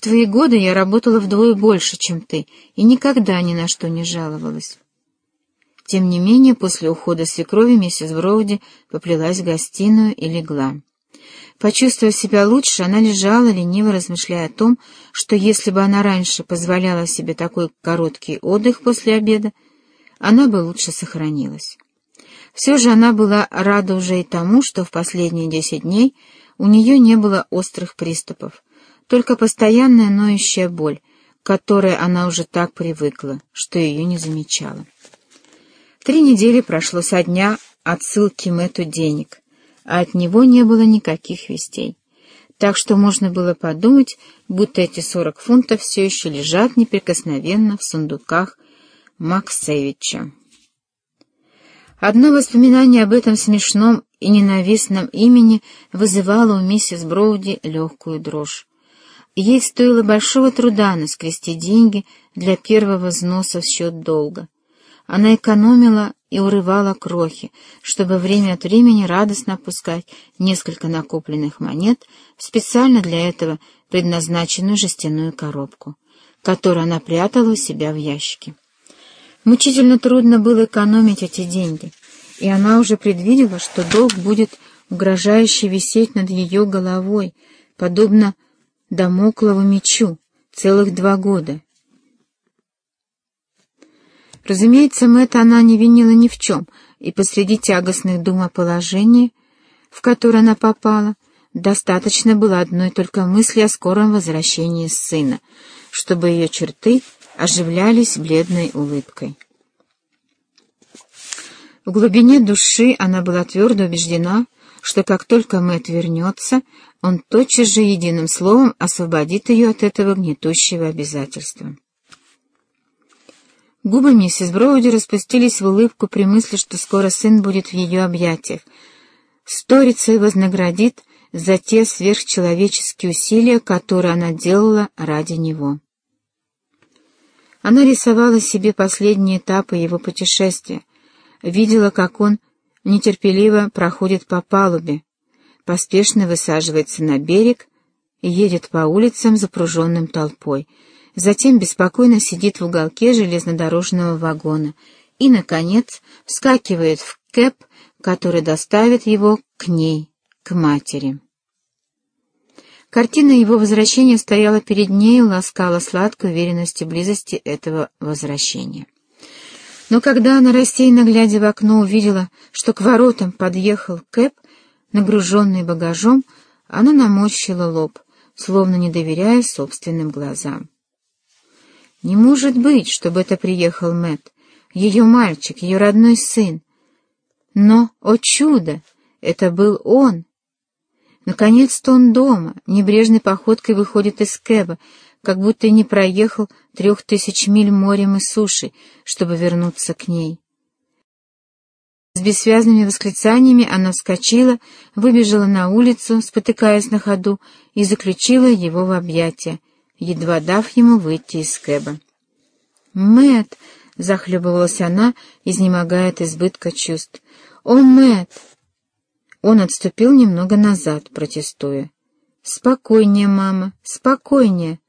В твои годы я работала вдвое больше, чем ты, и никогда ни на что не жаловалась. Тем не менее, после ухода свекрови миссис Броуди поплелась в гостиную и легла. Почувствовав себя лучше, она лежала, лениво размышляя о том, что если бы она раньше позволяла себе такой короткий отдых после обеда, она бы лучше сохранилась. Все же она была рада уже и тому, что в последние десять дней у нее не было острых приступов, только постоянная ноющая боль, к которой она уже так привыкла, что ее не замечала. Три недели прошло со дня отсылки Мэтту денег, а от него не было никаких вестей. Так что можно было подумать, будто эти сорок фунтов все еще лежат неприкосновенно в сундуках Максевича. Одно воспоминание об этом смешном и ненавистном имени вызывало у миссис Броуди легкую дрожь. Ей стоило большого труда наскрести деньги для первого взноса в счет долга. Она экономила и урывала крохи, чтобы время от времени радостно опускать несколько накопленных монет в специально для этого предназначенную жестяную коробку, которую она прятала у себя в ящике. Мучительно трудно было экономить эти деньги, и она уже предвидела, что долг будет угрожающе висеть над ее головой, подобно домоклову мечу, целых два года. Разумеется, Мэтта она не винила ни в чем, и посреди тягостных дум о положении, в которое она попала, достаточно было одной только мысли о скором возвращении сына, чтобы ее черты оживлялись бледной улыбкой. В глубине души она была твердо убеждена, что как только Мэтт вернется, он тотчас же единым словом освободит ее от этого гнетущего обязательства. Губы миссис Броуди распустились в улыбку при мысли, что скоро сын будет в ее объятиях. Сторица вознаградит за те сверхчеловеческие усилия, которые она делала ради него. Она рисовала себе последние этапы его путешествия, видела, как он нетерпеливо проходит по палубе, поспешно высаживается на берег и едет по улицам, запруженным толпой, затем беспокойно сидит в уголке железнодорожного вагона и, наконец, вскакивает в кэп, который доставит его к ней, к матери. Картина его возвращения стояла перед ней и ласкала сладкой уверенностью близости этого возвращения. Но когда она, рассеянно глядя в окно, увидела, что к воротам подъехал Кэп, нагруженный багажом, она наморщила лоб, словно не доверяя собственным глазам. Не может быть, чтобы это приехал Мэт, ее мальчик, ее родной сын. Но, о чудо, это был он, Наконец-то он дома, небрежной походкой выходит из Кэба, как будто не проехал трех тысяч миль морем и сушей, чтобы вернуться к ней. С бессвязными восклицаниями она вскочила, выбежала на улицу, спотыкаясь на ходу, и заключила его в объятия, едва дав ему выйти из Кэба. Мэт, захлебывалась она, изнемогая от избытка чувств. «О, Мэт! Он отступил немного назад, протестуя. «Спокойнее, мама, спокойнее.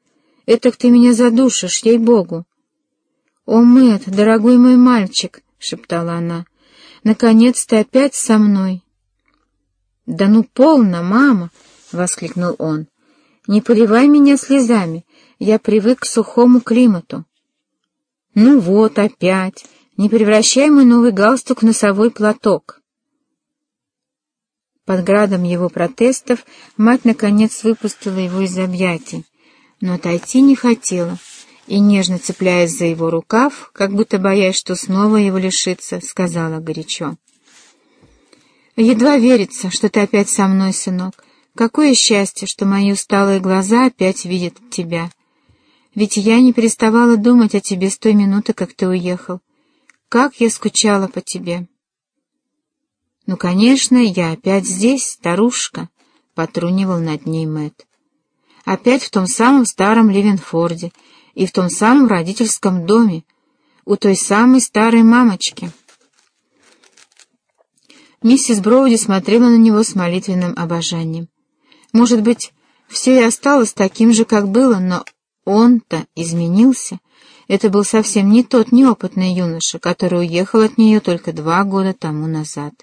Этак ты меня задушишь, ей-богу!» «О, Мэтт, дорогой мой мальчик!» — шептала она. «Наконец ты опять со мной!» «Да ну полно, мама!» — воскликнул он. «Не поливай меня слезами, я привык к сухому климату». «Ну вот, опять! Не превращай мой новый галстук в носовой платок!» Под градом его протестов мать, наконец, выпустила его из объятий, но отойти не хотела, и, нежно цепляясь за его рукав, как будто боясь, что снова его лишится, сказала горячо. «Едва верится, что ты опять со мной, сынок. Какое счастье, что мои усталые глаза опять видят тебя. Ведь я не переставала думать о тебе с той минуты, как ты уехал. Как я скучала по тебе!» «Ну, конечно, я опять здесь, старушка», — потрунивал над ней Мэт. «Опять в том самом старом Ливенфорде и в том самом родительском доме, у той самой старой мамочки». Миссис Броуди смотрела на него с молитвенным обожанием. Может быть, Все и осталось таким же, как было, но он-то изменился. Это был совсем не тот неопытный юноша, который уехал от нее только два года тому назад.